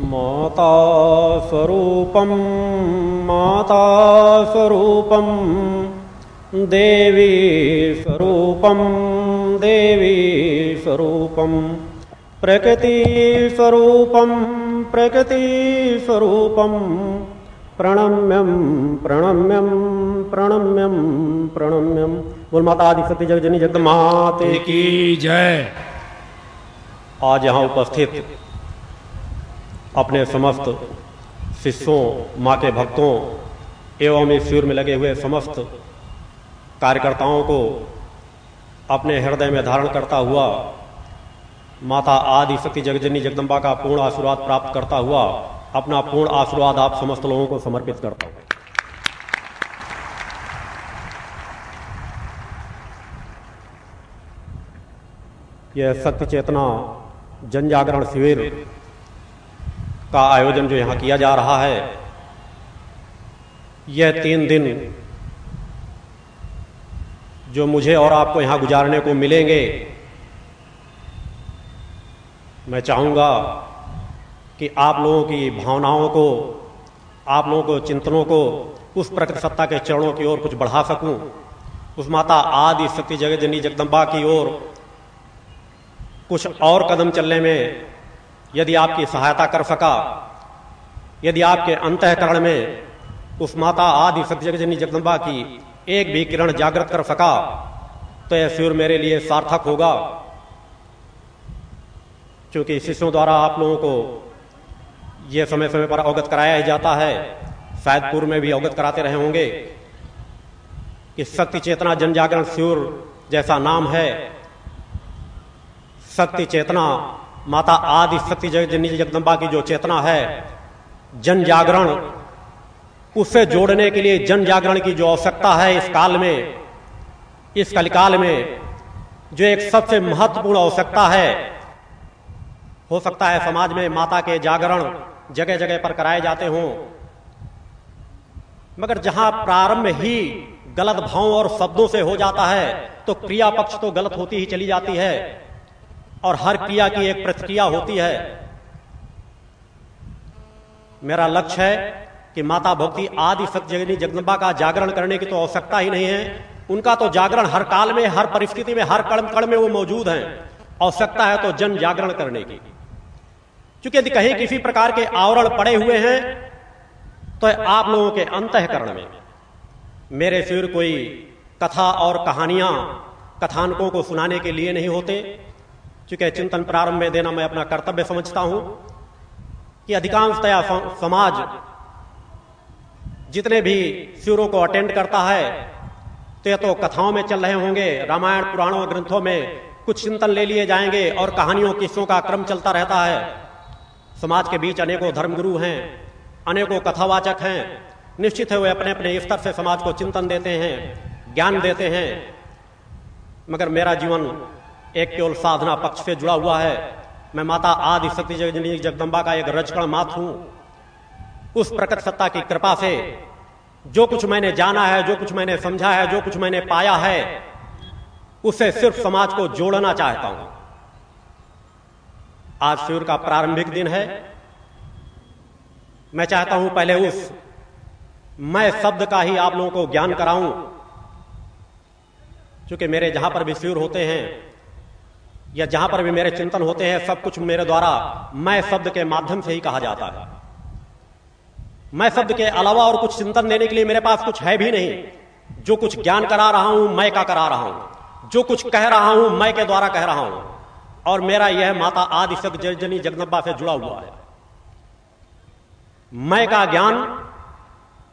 माता स्वरूपम माता स्वरूपम देवी स्वरूपम देवी स्वरूपम प्रकृति स्वरूपम प्रकृति स्वरूपम प्रणम्यम प्रणम्यम प्रणम्यम प्रणम्यम बोल माता आदि सत्य जगजनी जगदमाते की जय। आज यहाँ उपस्थित अपने समस्त शिष्यों माँ के भक्तों एवं इस शिविर में लगे हुए समस्त कार्यकर्ताओं को अपने हृदय में धारण करता हुआ, माता आदि शक्ति जगजनी जगदम्बा का पूर्ण आशीर्वाद प्राप्त करता हुआ, अपना पूर्ण आशीर्वाद आप समस्त लोगों को समर्पित करता हूँ। यह सत्य चेतना जन जागरण शिविर का आयोजन जो यहाँ किया जा रहा है, यह तीन दिन जो मुझे और आपको यहाँ गुजारने को मिलेंगे, मैं चाहूँगा कि आप लोगों की भावनाओं को, आप लोगों को, चिंतनों को, उस प्रकृति सत्ता के चरणों की ओर कुछ बढ़ा सकूँ। उस माता आदि शक्ति जगत जनी जगदम्बा की ओर कुछ और कदम चलने में यदि आपकी सहायता कर सका, यदि आपके अंतकरण में उस माता आदि शक्ति जगत जनी जगदम्बा की एक भी किरण जागृत कर सका तो यह शिविर मेरे लिए सार्थक होगा। क्योंकि शिष्यों द्वारा आप लोगों को यह समय समय पर अवगत कराया ही जाता है, शायद पूर्व में भी अवगत कराते रहे होंगे, कि शक्ति चेतना जन जागरण जैसा नाम है। शक्ति चेतना माता आदि शक्ति जगजनी जगदम्बा की जो चेतना है, जन जागरण उससे जोड़ने के लिए जन जागरण की जो आवश्यकता है इस काल में, इस कलिकाल में, जो एक सबसे महत्वपूर्ण आवश्यकता है। हो सकता है समाज में माता के जागरण जगह जगह पर कराए जाते हों, मगर जहाँ प्रारंभ ही गलत भावों और शब्दों से हो जाता है तो क्रिया पक्ष तो गलत होती ही चली जाती है। और हर क्रिया की एक प्रतिक्रिया होती है। मेरा लक्ष्य है कि माता भक्ति आदि सत्यजनी जगदम्बा का जागरण करने की तो आवश्यकता ही नहीं है। उनका तो जागरण हर काल में, हर परिस्थिति में, हर कण कण में वो मौजूद हैं। आवश्यकता है तो जन जागरण करने की। क्योंकि यदि कहीं किसी प्रकार के आवरण पड़े हुए हैं तो आप लोगों के अंतकरण में मेरे सिर कोई कथा और कहानियाँ कथानकों को सुनाने के लिए नहीं होते। क्योंकि चिंतन प्रारंभ में देना मैं अपना कर्तव्य समझता हूँ कि अधिकांशतया समाज जितने भी शिविरों को अटेंड करता है तो तो कथाओं में चल रहे होंगे, रामायण पुराणों ग्रंथों में कुछ चिंतन ले लिए जाएँगे और कहानियों, किस्सों का क्रम चलता रहता है। समाज के बीच अनेकों धर्मगुरु हैं, अनेकों कथावाचक हैं, निश्चित है वे अपने अपने स्तर से समाज को चिंतन देते हैं, ज्ञान देते हैं। मगर मेरा जीवन एक केवल साधना पक्ष से जुड़ा हुआ है। मैं माता आदि शक्ति जगदम्बा का एक रजकण मात हूँ। उस प्रकट सत्ता की कृपा से जो कुछ मैंने जाना है, जो कुछ मैंने समझा है, जो कुछ मैंने पाया है, उसे सिर्फ़ समाज को जोड़ना चाहता हूँ। आज शिविर का प्रारंभिक दिन है। मैं चाहता हूँ पहले उस मैं शब्द का ही आप लोगों को ज्ञान कराऊं, क्योंकि मेरे जहाँ पर भी शिविर होते हैं या जहाँ पर भी मेरे चिंतन होते हैं, सब कुछ मेरे द्वारा मैं शब्द के माध्यम से ही कहा जाता है। मैं शब्द के अलावा और कुछ चिंतन देने के लिए मेरे पास कुछ है भी नहीं। जो कुछ ज्ञान करा रहा हूँ, मैं का करा रहा हूँ। जो कुछ कह रहा हूँ, मैं के द्वारा कह रहा हूँ। और मेरा यह माता आदि शब्द जनी जगदम्बा से जुड़ा हुआ है। मैं का ज्ञान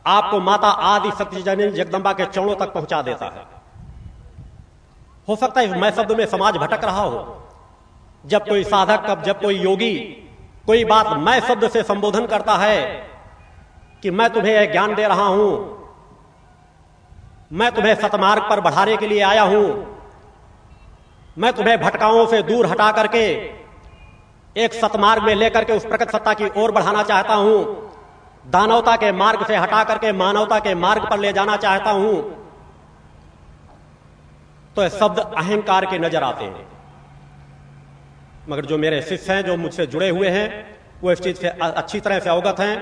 आपको माता आदि शक्ति जगदम्बा के चरणों तक पहुँचा देता है। हो सकता है मैं शब्द में समाज भटक रहा हो। जब कोई साधक कब जब कोई योगी, कोई बात मैं शब्द से संबोधन करता है कि मैं तुम्हें यह ज्ञान दे रहा हूँ, मैं तुम्हें सतमार्ग पर बढ़ाने के लिए आया हूँ, मैं तुम्हें भटकाओं से दूर हटा करके एक सतमार्ग में लेकर के उस प्रकट सत्ता की ओर बढ़ाना चाहता हूँ, दानवता के मार्ग से हटा करके मानवता के मार्ग पर ले जाना चाहता हूँ। तो शब्द अहंकार के नज़र आते हैं। मगर जो मेरे शिष्य हैं, जो मुझसे जुड़े हुए हैं, वो इस चीज़ से अच्छी तरह से अवगत हैं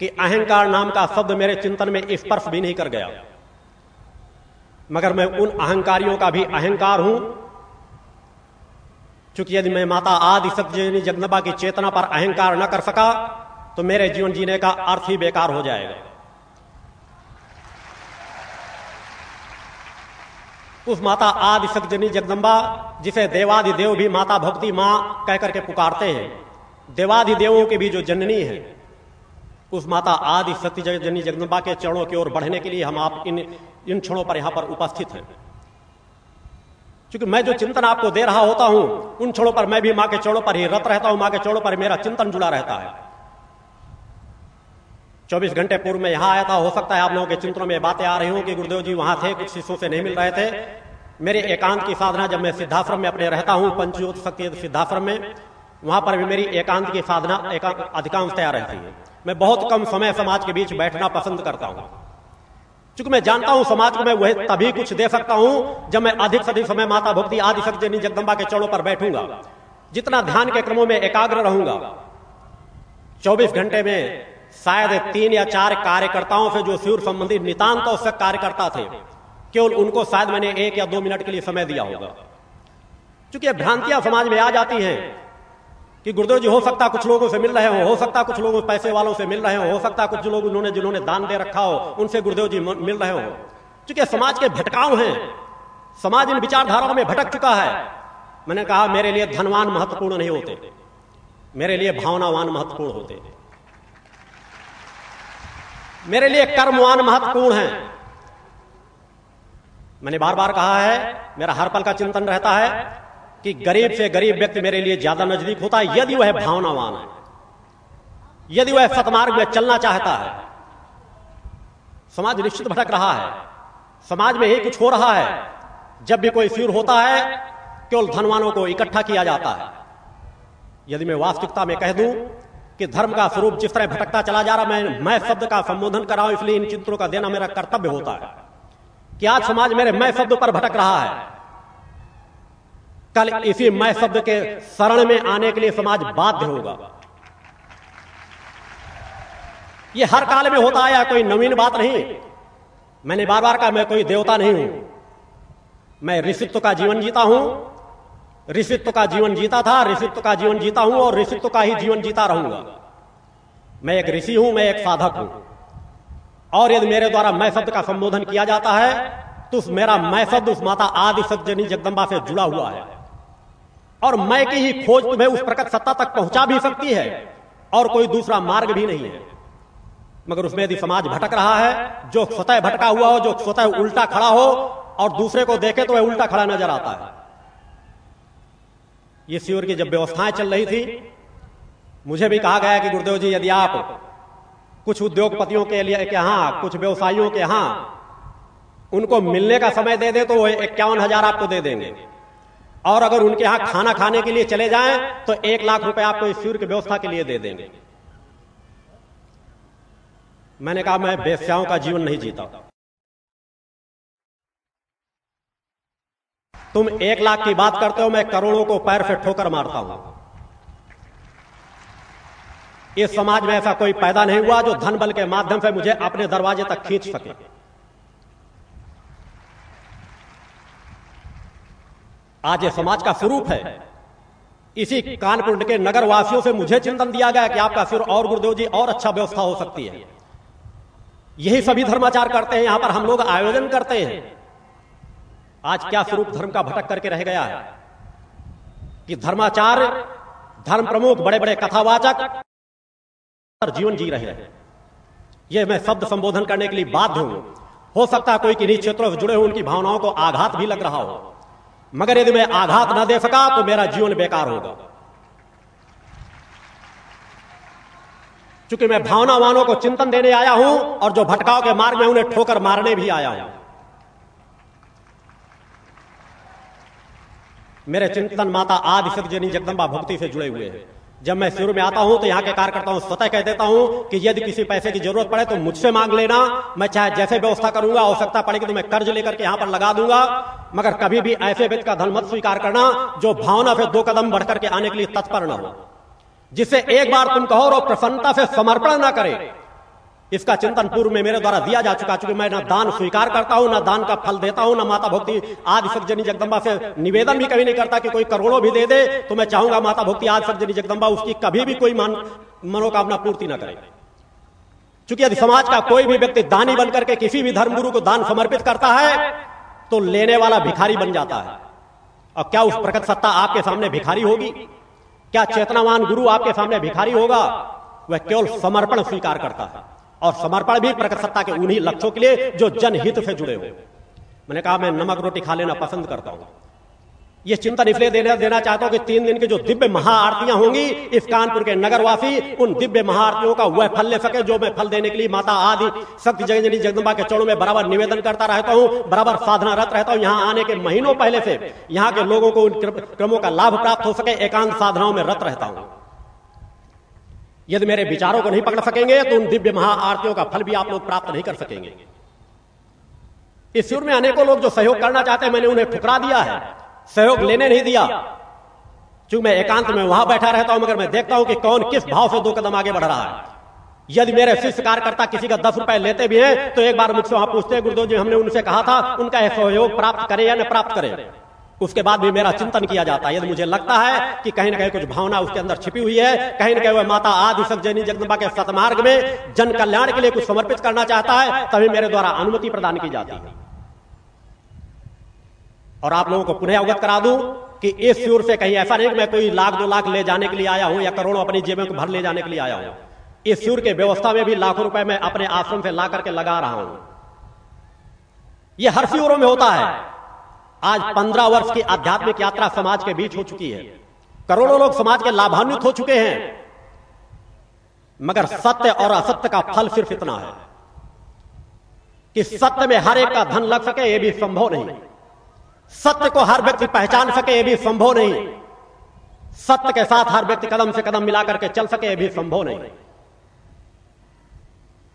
कि अहंकार नाम का शब्द मेरे चिंतन में स्पर्श भी नहीं कर गया। मगर मैं उन अहंकारियों का भी अहंकार हूँ क्योंकि यदि मैं माता आदि सत्यजनी जगदम्बा की चेतना पर अहंकार न कर सका तो मेरे जीवन जीने का अर्थ ही बेकार हो जाएगा। उस माता आदि सत्यजनी जगदम्बा, जिसे देवादि देव भी माता भक्ति माँ कहकर के पुकारते हैं। देवादि देवों की भी जो जननी है, उस माता आदि सत्य जनी जगदम्बा के चरणों की ओर बढ़ने के लिए हम आप इन इन क्षणों पर यहाँ पर उपस्थित हैं। क्योंकि मैं जो चिंतन आपको दे रहा होता हूँ, उन क्षणों पर मैं भी माँ के चरणों पर ही रत रहता हूँ, माँ के चरणों पर मेरा चिंतन जुड़ा रहता है। चौबीस घंटे पूर्व में यहाँ आया था। हो सकता है आप लोगों के चिंतनों में बातें आ रही हूँ कि गुरुदेव जी वहाँ थे, कुछ शिष्यों से नहीं मिल रहे थे। मेरे एकांत की साधना जब मैं सिद्धाश्रम में अपने रहता हूँ पंचयोत शक्ति सिद्धाश्रम में, वहाँ पर भी मेरी एकांत की साधना अधिकांश तैयार रहती है। मैं बहुत कम समय समाज के बीच बैठना पसंद करता हूँ। चूँकि मैं जानता हूँ समाज को मैं वह तभी कुछ दे सकता हूँ, जब मैं अधिक से अधिक समय माता भक्ति आदि शक्ति जगदम्बा के चौड़ों पर बैठूँगा। जितना ध्यान के क्रमों में एकाग्र रहूँगा 24 घंटे में शायद तीन या चार कार्यकर्ताओं से जो सूर्य संबंधी नितान्त से कार्यकर्ता थे, केवल उनको शायद मैंने एक या दो मिनट के लिए समय दिया होगा। क्योंकि भ्रांतियाँ समाज में आ जाती हैं कि गुरुदेव जी, हो सकता कुछ लोगों से मिल रहे हो हो सकता कुछ लोग, पैसे वालों से मिल रहे हो हो सकता कुछ लोग उन्होंने, जिन्होंने दान दे रखा हो, उनसे गुरुदेव जी मिल रहे हो। क्योंकि समाज के भटकाव हैं, समाज इन विचारधाराओं में भटक चुका है। मैंने कहा, मेरे लिए धनवान महत्वपूर्ण नहीं होते, मेरे लिए भावनावान महत्वपूर्ण होते। मेरे लिए कर्मवान महत्वपूर्ण है। मैंने बार बार कहा है, मेरा हर पल का चिंतन रहता है कि गरीब से गरीब व्यक्ति मेरे लिए ज़्यादा नज़दीक होता है, यदि वह भावनावान है। यदि वह सतमार्ग में चलना चाहता है। समाज निश्चित भटक रहा है। समाज में ही कुछ हो रहा है। जब भी कोई सिर होता है, केवल धनवानों को इकट्ठा किया जाता है। यदि मैं वास्तविकता में कह दूँ कि धर्म का स्वरूप जिस तरह भटकता चला जा रहा, मैं मैं शब्द का संबोधन कर रहा हूँ, इसलिए इन चित्रों का देना मेरा कर्तव्य होता है। कि आज समाज मेरे मैं शब्द पर भटक रहा है। कल इसी मैं शब्द के शरण में आने के लिए समाज बाध्य होगा। यह हर काल में होता आया, कोई नवीन बात नहीं। मैंने बार बार कहा, मैं कोई देवता नहीं हूँ। मैं ऋषित्व का जीवन जीता हूँ। ऋषित्व का जीवन जीता था, ऋषित्व का जीवन जीता हूँ और ऋषित्व का ही जीवन जीता रहूँगा। मैं एक ऋषि हूँ, मैं एक साधक हूँ। और यदि मेरे द्वारा मैं शब्द का संबोधन किया जाता है तो उस मेरा मैं शब्द उस माता आदि सज्जनी जगदम्बा से जुड़ा हुआ है। और मैं की ही खोज तुम्हें उस प्रकट सत्ता तक पहुँचा भी सकती है, और कोई दूसरा मार्ग भी नहीं है। मगर उसमें यदि समाज भटक रहा है, जो स्वतः भटका हुआ हो, जो स्वतः उल्टा खड़ा हो, और दूसरे को देखे तो वह उल्टा खड़ा नज़र आता है। ये शिविर की जब व्यवस्थाएँ चल रही थी, मुझे भी कहा गया कि गुरुदेव जी, यदि आप कुछ उद्योगपतियों के लिए के यहाँ कुछ व्यवसायियों के यहाँ उनको मिलने का समय दे दे तो वो इक्यावन हज़ार आपको दे देंगे। और अगर उनके यहाँ खाना खाने के लिए चले जाएँ तो एक लाख रुपए आपको इस सूर्य की व्यवस्था के लिए दे देंगे। मैंने कहा, मैं बेस्याओं का जीवन नहीं जीता। तुम एक लाख की बात करते हो, मैं करोड़ों को पैर से ठोकर मारता हूँ। इस समाज में ऐसा कोई पैदा नहीं हुआ जो धन बल के माध्यम से मुझे अपने दरवाजे तक खींच सके। आज ये समाज का स्वरूप है। इसी कानपुर के नगरवासियों से मुझे चिंतन दिया गया कि आपका सिर और गुरुदेव जी और अच्छा व्यवस्था हो सकती है। यही सभी धर्माचार करते हैं, यहाँ पर हम लोग आयोजन करते हैं। आज क्या स्वरूप धर्म का भटक करके रह गया है? कि धर्माचार्य धर्म प्रमुख बड़े बड़े कथावाचक जीवन जी रहे हैं। यह मैं शब्द संबोधन करने के लिए बाध्य हूँ। हो सकता है कोई किन्हीं क्षेत्रों से जुड़े हुए उनकी भावनाओं को आघात भी लग रहा हो। मगर यदि मैं आघात ना दे सका तो मेरा जीवन बेकार होगा। क्योंकि मैं भावनावानों को चिंतन देने आया हूँ, और जो भटकाव के मार्ग में उन्हें ठोकर मारने भी आया हूँ। मेरे चिंतन माता आदि सत्यजनी जगदम्बा भक्ति से जुड़े हुए हैं। जब मैं शुरू में आता हूँ तो यहाँ के कार्यकर्ताओं स्वतः कह देता हूँ कि यदि किसी पैसे की ज़रूरत पड़े तो मुझसे मांग लेना। मैं चाहे जैसे व्यवस्था करूँगा, आवश्यकता पड़ेगी तो मैं कर्ज लेकर यहाँ पर लगा दूँगा। मगर कभी भी ऐसे व्यक्ति का धन मत स्वीकार करना, जो भावना से दो कदम बढ़कर के आने के लिए तत्पर न हो। जिसे एक बार तुम कहो और प्रसन्नता से समर्पण ना करे इसका चिंतन पूर्व में मेरे द्वारा दिया जा चुका चूँकि मैं ना दान स्वीकार करता हूँ, ना दान का फल देता हूँ, ना माता भक्ति आदि सज्जनी जगदम्बा से निवेदन भी कभी नहीं करता कि कोई करोड़ों भी दे दे तो मैं चाहूँगा माता भक्ति आदि सज्जनी जगदम्बा उसकी कभी भी कोई मनोकामना पूर्ति ना करे। चूँकि यदि समाज का कोई भी व्यक्ति दानी बनकर के किसी भी धर्मगुरु को दान समर्पित करता है तो लेने वाला भिखारी बन जाता है। और क्या उस प्रकट सत्ता आपके सामने भिखारी होगी? क्या चेतनावान गुरु आपके सामने भिखारी होगा? वह केवल समर्पण स्वीकार करता है। और समर्पण भी प्रकट सत्ता के उन्हीं लक्ष्यों के लिए जो जनहित से जुड़े हुए मैंने कहा, मैं नमक रोटी खा लेना पसंद करता हूँ। ये चिंतन इसलिए देना देना चाहता हूँ कि तीन दिन की जो दिव्य महाआरतियाँ होंगी, इस कानपुर के नगरवासी, उन दिव्य महाआरतियों का वह फल ले सके जो मैं फल देने के लिए माता आदि शक्ति जगजनी जगदम्बा के चरणों में बराबर निवेदन करता रहता हूँ, बराबर साधना रत रहता हूँ। यहाँ आने के महीनों पहले से, यहाँ के लोगों को उन क्रमों का लाभ प्राप्त हो सके, एकांत साधनाओं में रत रहता हूँ। यदि मेरे विचारों को नहीं पकड़ सकेंगे तो उन दिव्य महाआरतियों का फल भी आप लोग प्राप्त नहीं कर सकेंगे। इस शिविर में अनेकों लोग जो सहयोग करना चाहते हैं, मैंने उन्हें ठुकरा दिया है। सहयोग लेने नहीं दिया। चूँकि मैं एकांत में वहाँ बैठा रहता हूँ, मगर मैं देखता हूँ कि कौन किस भाव से दो कदम आगे बढ़ रहा है। यदि मेरे शिष्य कार्यकर्ता किसी का दस रुपए लेते भी हैं तो एक बार मुझसे वहाँ पूछते हैं, गुरुदेव जी, हमने उनसे कहा था, उनका सहयोग प्राप्त करे या न प्राप्त करे। उसके बाद भी मेरा चिंतन किया जाता है। यदि मुझे लगता है कि कहीं ना कहीं कुछ भावना उसके अंदर छिपी हुई है, कहीं ना कहीं वह माता आदि सब जैनी जगदम्बा के सतमार्ग में जन कल्याण के लिए कुछ समर्पित करना चाहता है, तभी मेरे द्वारा अनुमति प्रदान की जाती है। और आप लोगों को पुनः अवगत करा दूँ कि इस सूर से कहीं ऐसा नहीं कि मैं कोई लाख दो लाख ले जाने के लिए आया हूँ या करोड़ों अपनी जेबों को भर ले जाने के लिए आया हूँ। इस सूर के व्यवस्था में भी लाखों रुपए मैं अपने आश्रम से ला करके लगा रहा हूँ। यह हर सूरों में होता है। आज पंद्रह वर्ष की आध्यात्मिक यात्रा समाज के बीच हो चुकी है। करोड़ों लोग समाज के लाभान्वित हो चुके हैं। मगर सत्य और असत्य का फल सिर्फ़ इतना है कि सत्य में हर एक का धन लग सके यह भी संभव नहीं। सत्य को हर व्यक्ति पहचान सके यह भी संभव नहीं। सत्य के साथ हर व्यक्ति कदम से कदम मिलाकर के चल सके यह भी संभव नहीं।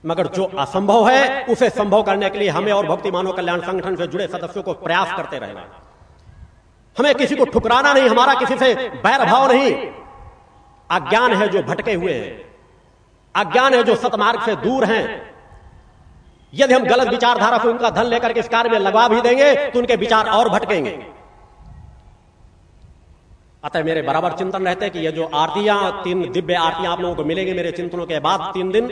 मगर जो असंभव है, उसे संभव करने के लिए हमें और भक्ति मानव कल्याण संगठन से जुड़े सदस्यों को प्रयास करते रहना हमें किसी को ठुकराना नहीं, हमारा किसी से बैर भाव नहीं। अज्ञान है जो भटके हुए हैं। अज्ञान है जो सतमार्ग से दूर हैं। यदि हम गलत विचारधारा से उनका धन लेकर के इस कार्य में लगवा भी देंगे तो उनके विचार और भटकेंगे। अतः मेरे बराबर चिंतन रहते कि ये जो आरतियाँ, तीन दिव्य आरतियाँ आप लोगों को मिलेंगे मेरे चिंतनों के बाद तीन दिन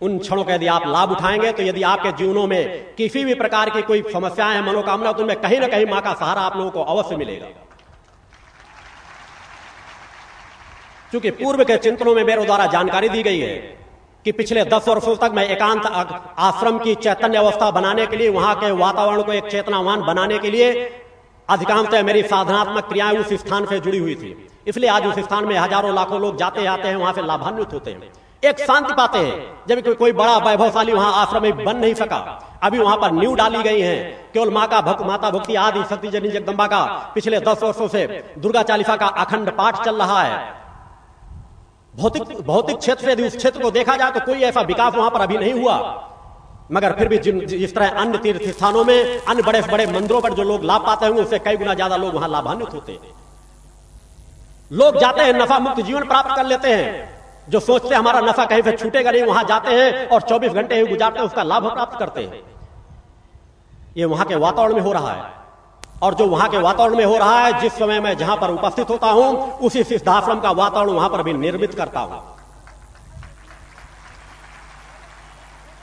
उन क्षणों का यदि आप लाभ उठाएँगे तो यदि आपके जीवनों में किसी भी प्रकार की कोई समस्याएँ हैं मनोकामना तो उनमें कहीं ना कहीं माँ का सहारा आप लोगों को अवश्य मिलेगा। क्योंकि पूर्व के चिंतनों में मेरे द्वारा जानकारी दी गई है कि पिछले दस वर्षों तक मैं एकांत आश्रम की चैतन्य अवस्था बनाने के लिए, वहाँ के वातावरण को एक चेतनावान बनाने के लिए अधिकांशतः मेरी साधनात्मक क्रियाएँ उस स्थान से जुड़ी हुई थी। इसलिए आज उस स्थान में हज़ारों लाखों लोग जाते आते हैं, वहाँ से लाभान्वित होते हैं। एक शांति पाते हैं। जब कोई, कोई बड़ा वैभवशाली वहाँ आश्रम में बन नहीं सका अभी वहाँ पर न्यू डाली गई है। केवल माँ का भक्त माता भक्ति आदि शक्ति जनी जगदम्बा का पिछले दस वर्षों से दुर्गा चालीसा का अखंड पाठ चल रहा है। भौतिक भौतिक क्षेत्र यदि उस क्षेत्र को देखा जाए तो कोई ऐसा विकास वहाँ पर अभी नहीं हुआ। मगर फिर भी जिन जिस तरह अन्य तीर्थ स्थानों में अन्य बड़े बड़े मंदिरों पर जो लोग लाभ पाते होंगे उससे कई गुना ज़्यादा लोग वहाँ लाभान्वित होते हैं। लोग जाते हैं नफा मुक्त जीवन प्राप्त कर लेते हैं। जो सोचते हमारा नफा कहीं से छूटेगा नहीं, वहाँ जाते हैं और 24 घंटे ही गुजारते हैं, उसका लाभ प्राप्त करते हैं। ये वहाँ के वातावरण में हो रहा है। और जो वहाँ के वातावरण में हो रहा है, जिस समय मैं जहाँ पर उपस्थित होता हूँ, उसी सिद्धाश्रम का वातावरण वहाँ पर भी निर्मित करता हूँ।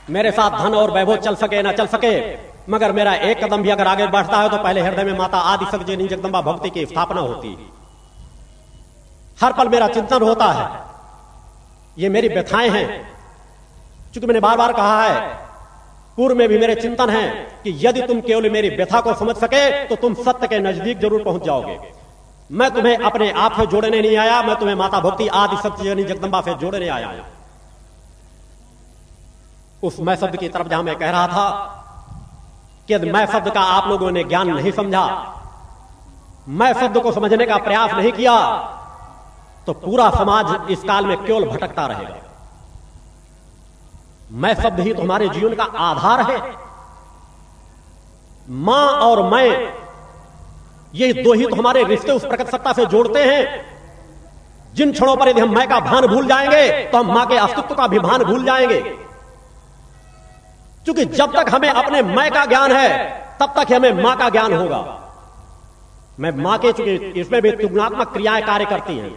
मेरे साथ धन और वैभव चल सके ना चल सके, मगर मेरा एक कदम भी अगर आगे बढ़ता है तो पहले हृदय में माता आदि शक्ति जगदम्बा भक्ति की स्थापना होती। है हर पल मेरा चिंतन होता है। ये मेरी व्यथाएँ हैं। चूँकि मैंने बार बार कहा है पूर्व में भी मेरे चिंतन है कि यदि तुम केवल मेरी व्यथा को समझ सके तो तुम सत्य के नज़दीक ज़रूर पहुँच जाओगे। मैं तुम्हें अपने आप से जोड़ने नहीं आया मैं तुम्हें माता भक्ति आदि सत्य जगदम्बा से जोड़ने आया उस मैं शब्द की तरफ़ जहाँ मैं कह रहा था कि यदि मैं शब्द का आप लोगों ने ज्ञान नहीं समझा मैं शब्द को समझने का प्रयास नहीं किया तो पूरा समाज इस काल में केवल भटकता रहेगा। मैं शब्द ही तुम्हारे तो जीवन का आधार है। माँ और मैं, ये दो ही तो हमारे रिश्ते उस प्रकट सत्ता से जोड़ते हैं। जिन क्षणों पर यदि हम मैं का भान भूल जाएँगे तो हम माँ के अस्तित्व का भी भान भूल जाएँगे। क्योंकि जब तक हमें अपने मैं का ज्ञान है, तब तक हमें माँ का ज्ञान होगा। मैं माँ के चूँकि इसमें भी तुलनात्मक क्रियाएँ कार्य करती हैं।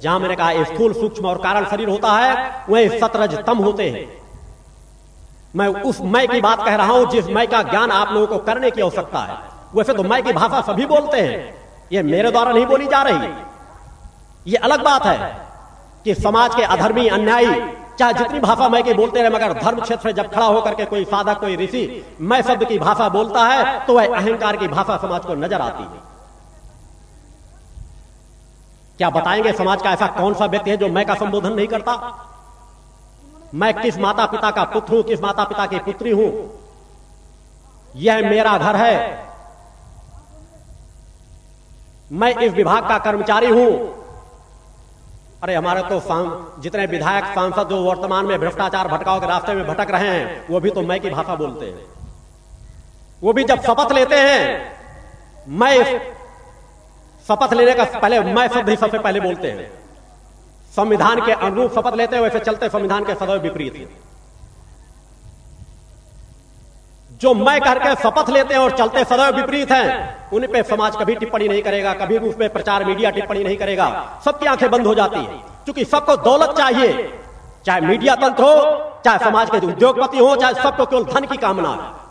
जहाँ मैंने कहा स्थूल सूक्ष्म और कारण शरीर होता है, वह सतरज तम होते हैं। मैं उस मैं की बात कह रहा हूँ, जिस मैं का ज्ञान आप लोगों को करने की आवश्यकता है। वैसे तो मैं की भाषा सभी बोलते हैं। यह मेरे द्वारा नहीं बोली जा रही। यह अलग बात है कि समाज के अधर्मी, अन्यायी, चाहे जितनी भाषा मैं की बोलते रहे, मगर धर्म क्षेत्र जब खड़ा होकर के कोई साधक, कोई ऋषि मैं शब्द की भाषा बोलता है तो वह अहंकार की भाषा समाज को नज़र आती है। क्या बताएँगे समाज का ऐसा कौन सा व्यक्ति है जो मैं का संबोधन नहीं करता? मैं किस माता पिता का पुत्र हूँ, किस माता पिता की पुत्री हूँ? यह मेरा घर है। मैं इस विभाग का कर्मचारी हूँ। अरे हमारे तो जितने विधायक, सांसद जो वर्तमान में भ्रष्टाचार भटकाओ के रास्ते में भटक रहे हैं, वो भी तो मैं की भाषा बोलते हैं। वो भी जब शपथ लेते हैं, मैं शपथ लेने का पहले मैं शब्द ही सबसे पहले बोलते हैं। संविधान के अनुरूप शपथ लेते हैं वैसे चलते संविधान के सदैव विपरीत जो मैं करके शपथ लेते हैं और चलते सदैव विपरीत हैं, उन पे समाज कभी टिप्पणी नहीं करेगा, कभी भी उसमें प्रचार मीडिया टिप्पणी नहीं करेगा। सबकी आँखें बंद हो जाती है, क्योंकि सबको दौलत चाहिए। चाहे मीडिया तंत्र हो, चाहे समाज के उद्योगपति हो, चाहे सबको केवल धन की कामना। है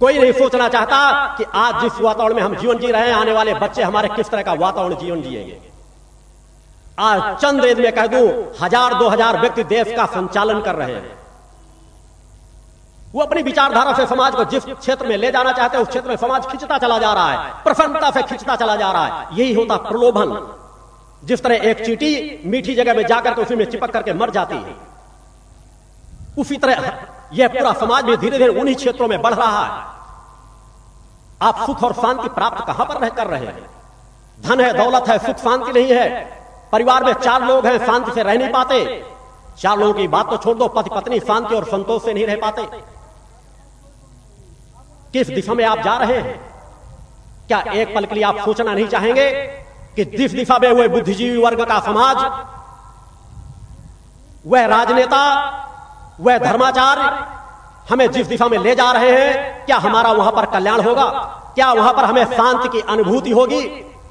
कोई नहीं सोचना चाहता कि आज जिस वातावरण में हम जीवन जी रहे हैं, आने वाले बच्चे हमारे किस तरह का वातावरण जीवन जिएँगे। आज चंद दिन में कह दूँ, हज़ार, दो हज़ार व्यक्ति देश का संचालन कर रहे हैं। वो अपनी विचारधारा से समाज को जिस क्षेत्र में ले जाना चाहते हैं, उस क्षेत्र में समाज खिंचता चला जा रहा है, प्रसन्नता से खिंचता चला जा रहा है। यही होता प्रलोभन। जिस तरह एक चीटी मीठी जगह में जाकर के उसी में चिपक करके मर जाती है। उसी तरह यह पूरा समाज भी धीरे धीरे उन्हीं क्षेत्रों में बढ़ रहा है। आप सुख और शांति प्राप्त कहाँ पर रह कर रहे हैं? धन है, दौलत है, सुख शांति नहीं है। परिवार में चार लोग हैं, शांति से रह नहीं पाते। चार लोगों की बात तो छोड़ दो पति पत्नी शांति और संतोष से नहीं रह पाते। किस दिशा में आप जा रहे हैं? क्या एक पल के लिए आप सोचना नहीं चाहेंगे कि जिस दिशा में हुए बुद्धिजीवी वर्ग का समाज, वह राजनेता वह धर्माचार हमें जिस दिशा में ले जा रहे हैं, क्या हमारा वहाँ पर कल्याण होगा? क्या वहाँ पर हमें शांति की अनुभूति होगी?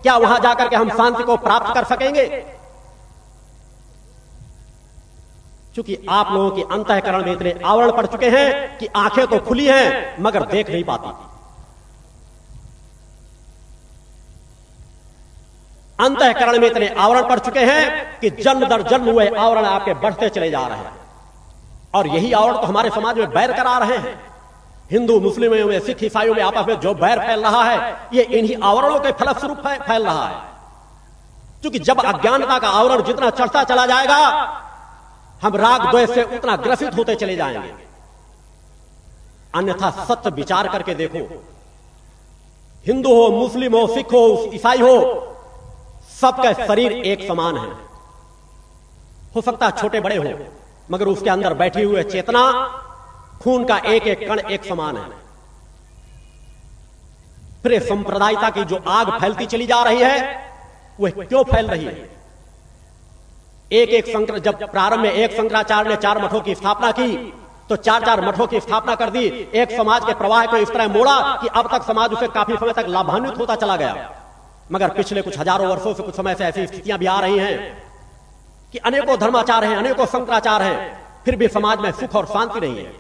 क्या वहाँ जाकर के हम शांति को प्राप्त कर सकेंगे? क्योंकि आप लोगों के अंतकरण में इतने आवरण पड़ चुके हैं कि आँखें तो खुली हैं, मगर देख नहीं पाती। अंतकरण में इतने आवरण पड़ चुके हैं कि जन्म दर जन्म हुए आवरण आपके बढ़ते चले जा रहे हैं। और यही आवरण तो हमारे समाज में बैर करा रहे हैं। हिंदू, मुस्लिमों में, सिख, ईसाइयों में आपस में जो बैर फैल रहा है, ये इन्हीं आवरणों के फलस्वरूप फैल रहा है। क्योंकि जब अज्ञानता का आवरण जितना चढ़ता चला जाएगा, हम राग द्वेष से उतना ग्रसित होते चले जाएँगे। अन्यथा सत्य विचार करके देखो। हिंदू हो, मुस्लिम हो, सिख हो, ईसाई हो, सबका शरीर एक समान है। हो सकता छोटे बड़े हो। मगर उसके अंदर बैठी हुए चेतना, खून का एक एक कण एक समान है। फिर संप्रदायता की जो आग फैलती चली जा रही है, वह क्यों फैल रही है? एक एक शंकर जब प्रारंभ में एक शंकराचार्य ने चार मठों की स्थापना की तो चार चार मठों की स्थापना कर दी, एक समाज के प्रवाह को इस तरह मोड़ा कि अब तक समाज उसे काफ़ी समय तक लाभान्वित होता चला गया। मगर पिछले कुछ हज़ारों वर्षों से कुछ समय से ऐसी स्थितियाँ भी आ रही हैं कि अनेकों धर्माचार हैं, अनेकों शंकराचार हैं, फिर भी समाज में सुख और शांति नहीं है।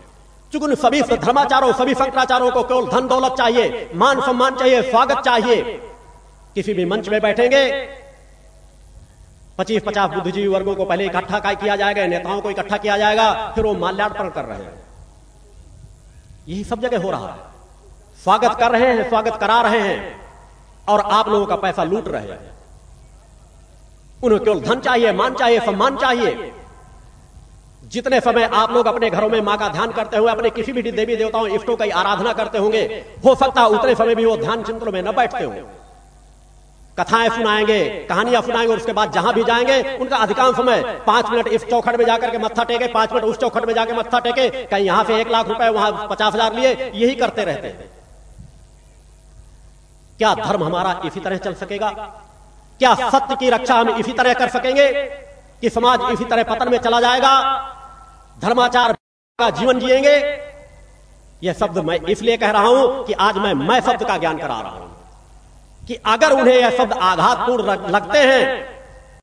चूँकि उन सभी धर्माचारों, सभी शंकराचारों को केवल धन, दौलत चाहिए, मान, सम्मान चाहिए, स्वागत चाहिए। किसी भी मंच में बैठेंगे पच्चीस पचास बुद्धिजीवी वर्गों को पहले इकट्ठा किया जाएगा, नेताओं को इकट्ठा किया जाएगा, फिर वो माल्यार्पण कर रहे हैं। यही सब जगह हो रहा है। स्वागत कर रहे हैं, स्वागत करा रहे हैं, और आप लोगों का पैसा लूट रहे हैं। उन्हें केवल धन चाहिए, मान चाहिए, सम्मान चाहिए। जितने समय आप लोग अपने घरों में माँ का ध्यान करते हुए अपने किसी भी देवी देवताओं, इष्टों की आराधना करते होंगे, हो सकता है उतने समय भी वो ध्यान चिंतन में न बैठते होंगे कथाएँ सुनाएँगे, कहानियाँ सुनाएँगे, और उसके बाद जहाँ भी जाएँगे, उनका अधिकांश समय पाँच मिनट इस चौखट में जाकर के मत्था टेके, पाँच मिनट उस चौखट में जाकर मत्था टेके, कहीं यहाँ से एक लाख रुपए, वहाँ पचास हज़ार लिए, यही करते रहते हैं। क्या धर्म हमारा इसी तरह चल सकेगा? क्या सत्य की रक्षा हम इसी तरह कर सकेंगे कि समाज इसी तरह पतन में चला जाएगा? धर्माचार का जीवन जिएँगे? यह शब्द मैं इसलिए कह रहा हूँ कि आज मैं मैं शब्द का ज्ञान करा रहा हूँ कि अगर उन्हें यह शब्द आघातपूर्ण लगते हैं